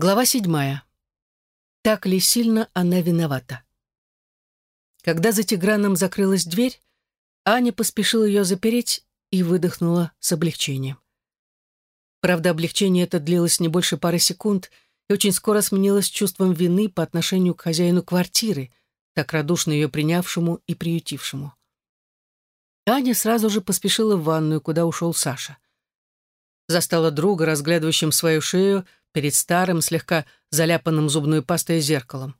Глава седьмая. Так ли сильно она виновата? Когда за Тиграном закрылась дверь, Аня поспешила ее запереть и выдохнула с облегчением. Правда, облегчение это длилось не больше пары секунд и очень скоро сменилось чувством вины по отношению к хозяину квартиры, так радушно ее принявшему и приютившему. Аня сразу же поспешила в ванную, куда ушел Саша. Застала друга, разглядывающим свою шею, перед старым, слегка заляпанным зубной пастой зеркалом.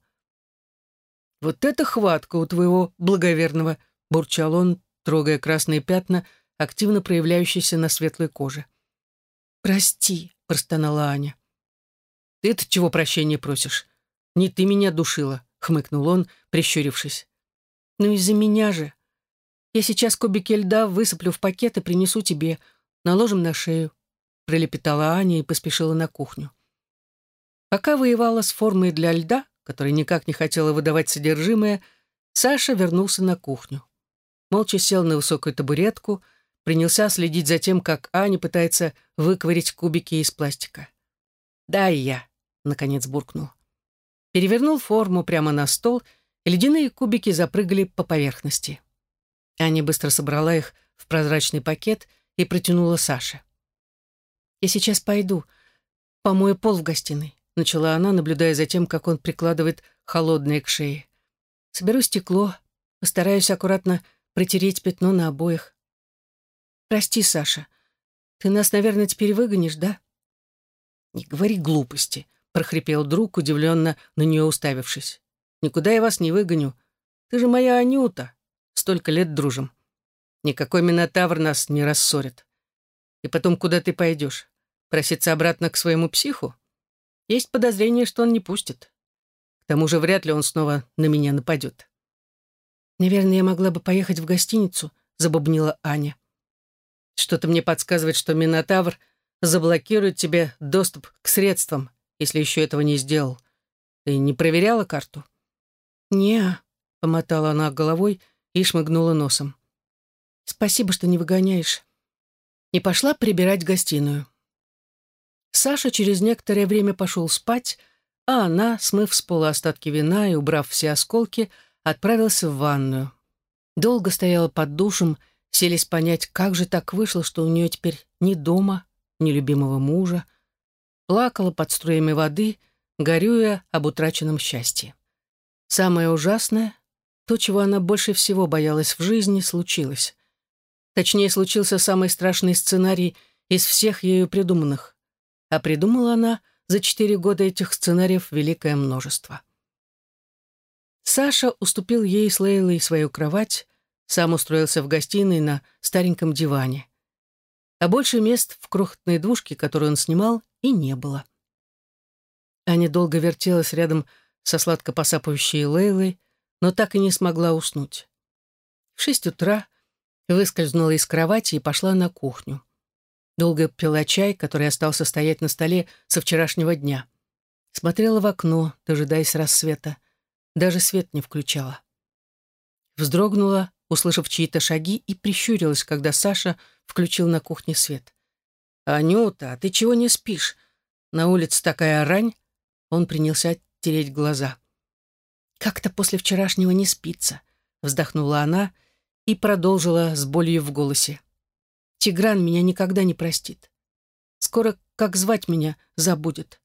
«Вот это хватка у твоего благоверного!» — бурчал он, трогая красные пятна, активно проявляющиеся на светлой коже. «Прости», — простонала Аня. «Ты-то чего прощения просишь? Не ты меня душила», — хмыкнул он, прищурившись. «Ну из-за меня же. Я сейчас кубики льда высыплю в пакет и принесу тебе. Наложим на шею», — пролепетала Аня и поспешила на кухню. Пока воевала с формой для льда, которая никак не хотела выдавать содержимое, Саша вернулся на кухню. Молча сел на высокую табуретку, принялся следить за тем, как Аня пытается выковырить кубики из пластика. «Да, и я», — наконец буркнул. Перевернул форму прямо на стол, и ледяные кубики запрыгали по поверхности. Аня быстро собрала их в прозрачный пакет и протянула Саше. «Я сейчас пойду, помою пол в гостиной начала она, наблюдая за тем, как он прикладывает холодное к шее. «Соберу стекло, постараюсь аккуратно протереть пятно на обоих. Прости, Саша, ты нас, наверное, теперь выгонишь, да?» «Не говори глупости», — прохрипел друг, удивленно на нее уставившись. «Никуда я вас не выгоню. Ты же моя Анюта. Столько лет дружим. Никакой Минотавр нас не рассорит. И потом, куда ты пойдешь? Проситься обратно к своему психу? Есть подозрение, что он не пустит. К тому же вряд ли он снова на меня нападет. «Наверное, я могла бы поехать в гостиницу», — забубнила Аня. «Что-то мне подсказывает, что Минотавр заблокирует тебе доступ к средствам, если еще этого не сделал. Ты не проверяла карту?» «Не-а», помотала она головой и шмыгнула носом. «Спасибо, что не выгоняешь». И пошла прибирать гостиную. Саша через некоторое время пошел спать, а она, смыв с пола остатки вина и убрав все осколки, отправился в ванную. Долго стояла под душем, селись понять, как же так вышло, что у нее теперь ни дома, ни любимого мужа. Плакала под струями воды, горюя об утраченном счастье. Самое ужасное, то, чего она больше всего боялась в жизни, случилось. Точнее, случился самый страшный сценарий из всех ею придуманных. А придумала она за четыре года этих сценариев великое множество. Саша уступил ей с Лейлой свою кровать, сам устроился в гостиной на стареньком диване. А больше мест в крохотной двушке, которую он снимал, и не было. Аня долго вертелась рядом со сладко посапывающей Лейлой, но так и не смогла уснуть. В шесть утра выскользнула из кровати и пошла на кухню. Долго пила чай, который остался стоять на столе со вчерашнего дня. Смотрела в окно, дожидаясь рассвета. Даже свет не включала. Вздрогнула, услышав чьи-то шаги, и прищурилась, когда Саша включил на кухне свет. «Анюта, а ты чего не спишь? На улице такая рань?» Он принялся тереть глаза. «Как-то после вчерашнего не спится», — вздохнула она и продолжила с болью в голосе. Тигран меня никогда не простит. Скоро, как звать меня, забудет.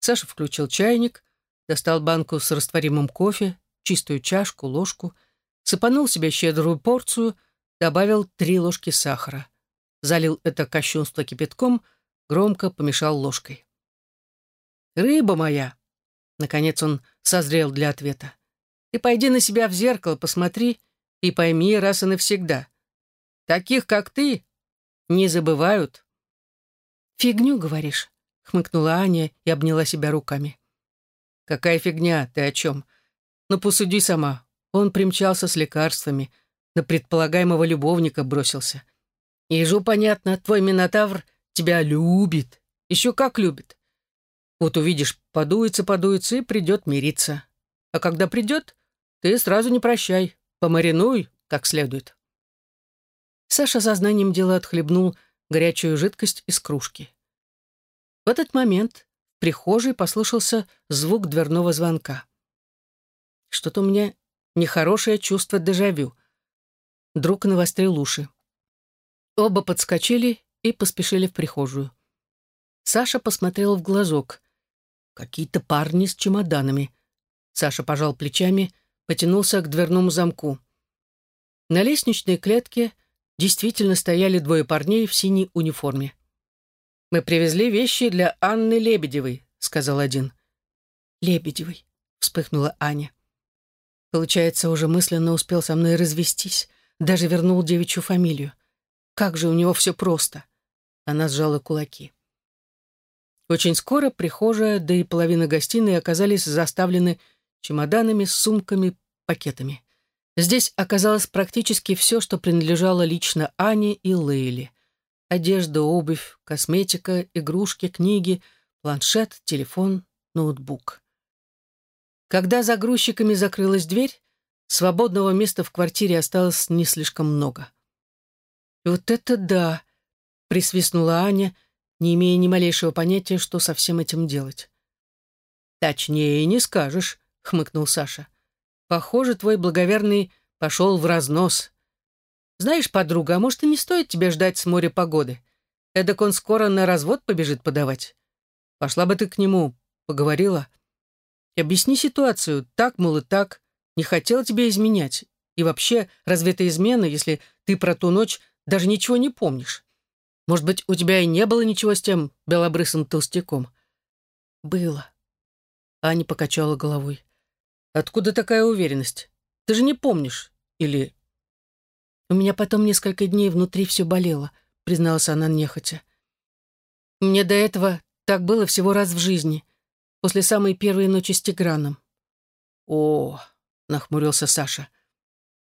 Саша включил чайник, достал банку с растворимым кофе, чистую чашку, ложку, сыпанул себе щедрую порцию, добавил три ложки сахара. Залил это кощунство кипятком, громко помешал ложкой. «Рыба моя!» Наконец он созрел для ответа. «Ты пойди на себя в зеркало, посмотри и пойми раз и навсегда. Таких, как ты, не забывают». «Фигню, говоришь?» — хмыкнула Аня и обняла себя руками. «Какая фигня? Ты о чем? Ну, посуди сама. Он примчался с лекарствами, на предполагаемого любовника бросился. Ежу понятно, твой Минотавр тебя любит. Еще как любит. Вот увидишь, подуется, подуется и придет мириться. А когда придет, ты сразу не прощай, помаринуй как следует. Саша сознанием дела отхлебнул горячую жидкость из кружки. В этот момент в прихожей послышался звук дверного звонка. Что-то у меня нехорошее чувство дежавю. Друг навострил уши. Оба подскочили и поспешили в прихожую. Саша посмотрел в глазок. Какие-то парни с чемоданами. Саша пожал плечами, потянулся к дверному замку. На лестничной клетке действительно стояли двое парней в синей униформе. «Мы привезли вещи для Анны Лебедевой», — сказал один. «Лебедевой», — вспыхнула Аня. Получается, уже мысленно успел со мной развестись, даже вернул девичью фамилию. Как же у него все просто. Она сжала кулаки. Очень скоро прихожая, да и половина гостиной оказались заставлены чемоданами, сумками, пакетами. Здесь оказалось практически все, что принадлежало лично Ане и Лейле. Одежда, обувь, косметика, игрушки, книги, планшет, телефон, ноутбук. Когда за грузчиками закрылась дверь, свободного места в квартире осталось не слишком много. «Вот это да!» — присвистнула Аня, не имея ни малейшего понятия, что со всем этим делать. «Точнее не скажешь», — хмыкнул Саша. «Похоже, твой благоверный пошел в разнос. Знаешь, подруга, а может, и не стоит тебе ждать с моря погоды? Эдак он скоро на развод побежит подавать. Пошла бы ты к нему, поговорила. Объясни ситуацию, так, мол, и так. Не хотела тебе изменять. И вообще, разве это измена, если ты про ту ночь даже ничего не помнишь? Может быть, у тебя и не было ничего с тем белобрысым толстяком? Было. Аня покачала головой. Откуда такая уверенность? Ты же не помнишь. Или... У меня потом несколько дней внутри все болело, призналась она нехотя. Мне до этого так было всего раз в жизни, после самой первой ночи с Тиграном. О, нахмурился Саша.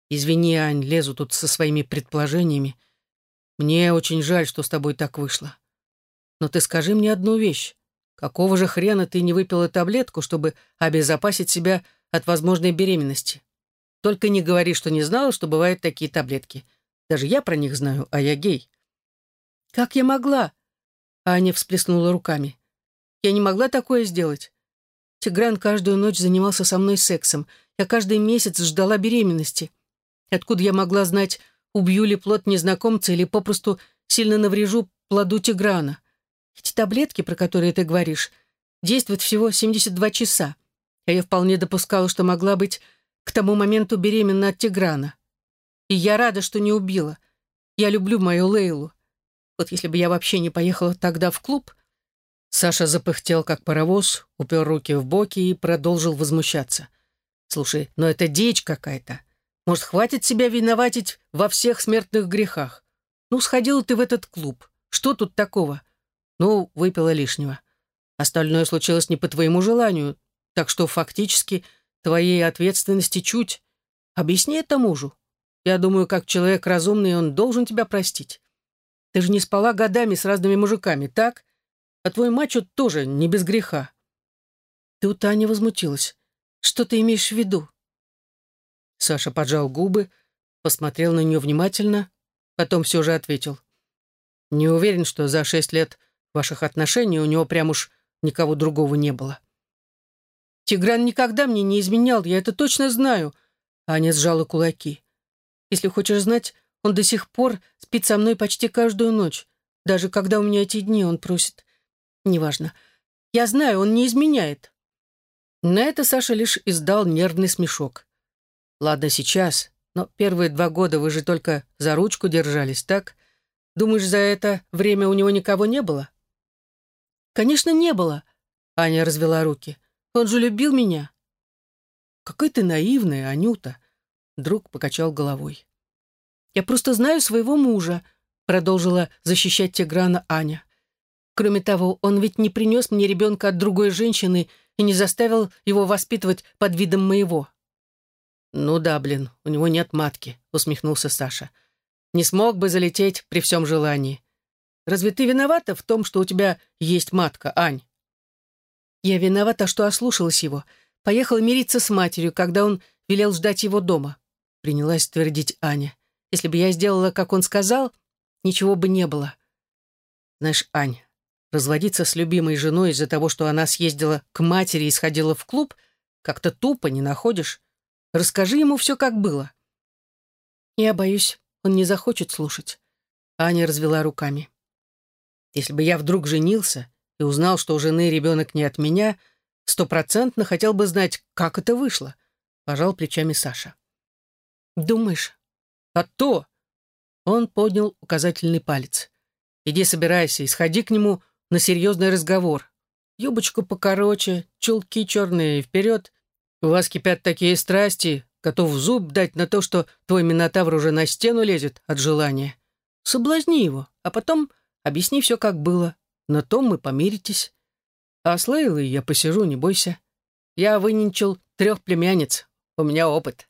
Извини, Ань, лезу тут со своими предположениями. Мне очень жаль, что с тобой так вышло. Но ты скажи мне одну вещь. Какого же хрена ты не выпила таблетку, чтобы обезопасить себя от возможной беременности? Только не говори, что не знала, что бывают такие таблетки. Даже я про них знаю, а я гей. Как я могла? Аня всплеснула руками. Я не могла такое сделать. Тигран каждую ночь занимался со мной сексом. Я каждый месяц ждала беременности. Откуда я могла знать, убью ли плод незнакомца или попросту сильно наврежу плоду тиграна. Эти таблетки, про которые ты говоришь, действуют всего 72 часа, а я вполне допускала, что могла быть к тому моменту беременна от тиграна. И я рада, что не убила. Я люблю мою Лейлу. Вот если бы я вообще не поехала тогда в клуб... Саша запыхтел, как паровоз, упер руки в боки и продолжил возмущаться. «Слушай, но это дичь какая-то. Может, хватит себя виноватить во всех смертных грехах? Ну, сходила ты в этот клуб. Что тут такого? Ну, выпила лишнего. Остальное случилось не по твоему желанию, так что фактически твоей ответственности чуть. Объясни это мужу. Я думаю, как человек разумный, он должен тебя простить. Ты же не спала годами с разными мужиками, так? А твой мачо тоже не без греха. Тут Таня возмутилась. Что ты имеешь в виду? Саша поджал губы, посмотрел на нее внимательно, потом все же ответил. «Не уверен, что за шесть лет ваших отношений у него прям уж никого другого не было». «Тигран никогда мне не изменял, я это точно знаю», — Аня сжала кулаки. «Если хочешь знать, он до сих пор спит со мной почти каждую ночь, даже когда у меня эти дни он просит. Неважно. Я знаю, он не изменяет». На это Саша лишь издал нервный смешок. Ладно, сейчас, но первые два года вы же только за ручку держались, так? Думаешь, за это время у него никого не было? Конечно, не было. Аня развела руки. Он же любил меня. Какой ты наивная, Анюта. Друг покачал головой. Я просто знаю своего мужа, продолжила защищать Тиграна Аня. Кроме того, он ведь не принес мне ребенка от другой женщины и не заставил его воспитывать под видом моего. «Ну да, блин, у него нет матки», — усмехнулся Саша. «Не смог бы залететь при всем желании. Разве ты виновата в том, что у тебя есть матка, Ань?» «Я виновата, что ослушалась его. Поехала мириться с матерью, когда он велел ждать его дома», — принялась твердить Аня. «Если бы я сделала, как он сказал, ничего бы не было». «Знаешь, Ань, разводиться с любимой женой из-за того, что она съездила к матери и сходила в клуб, как-то тупо, не находишь? Расскажи ему все, как было. Я боюсь, он не захочет слушать. Аня развела руками. Если бы я вдруг женился и узнал, что у жены ребенок не от меня, стопроцентно хотел бы знать, как это вышло, пожал плечами Саша. Думаешь? А то! Он поднял указательный палец. Иди собирайся и сходи к нему на серьезный разговор. Юбочку покороче, чулки черные вперед. У вас кипят такие страсти, готов зуб дать на то, что твой минотавр уже на стену лезет от желания. Соблазни его, а потом объясни все, как было. На том мы помиритесь. А с Лейлой я посижу, не бойся. Я выненчил трех племянниц. У меня опыт.